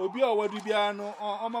obi a ọwọdu biara no ọmama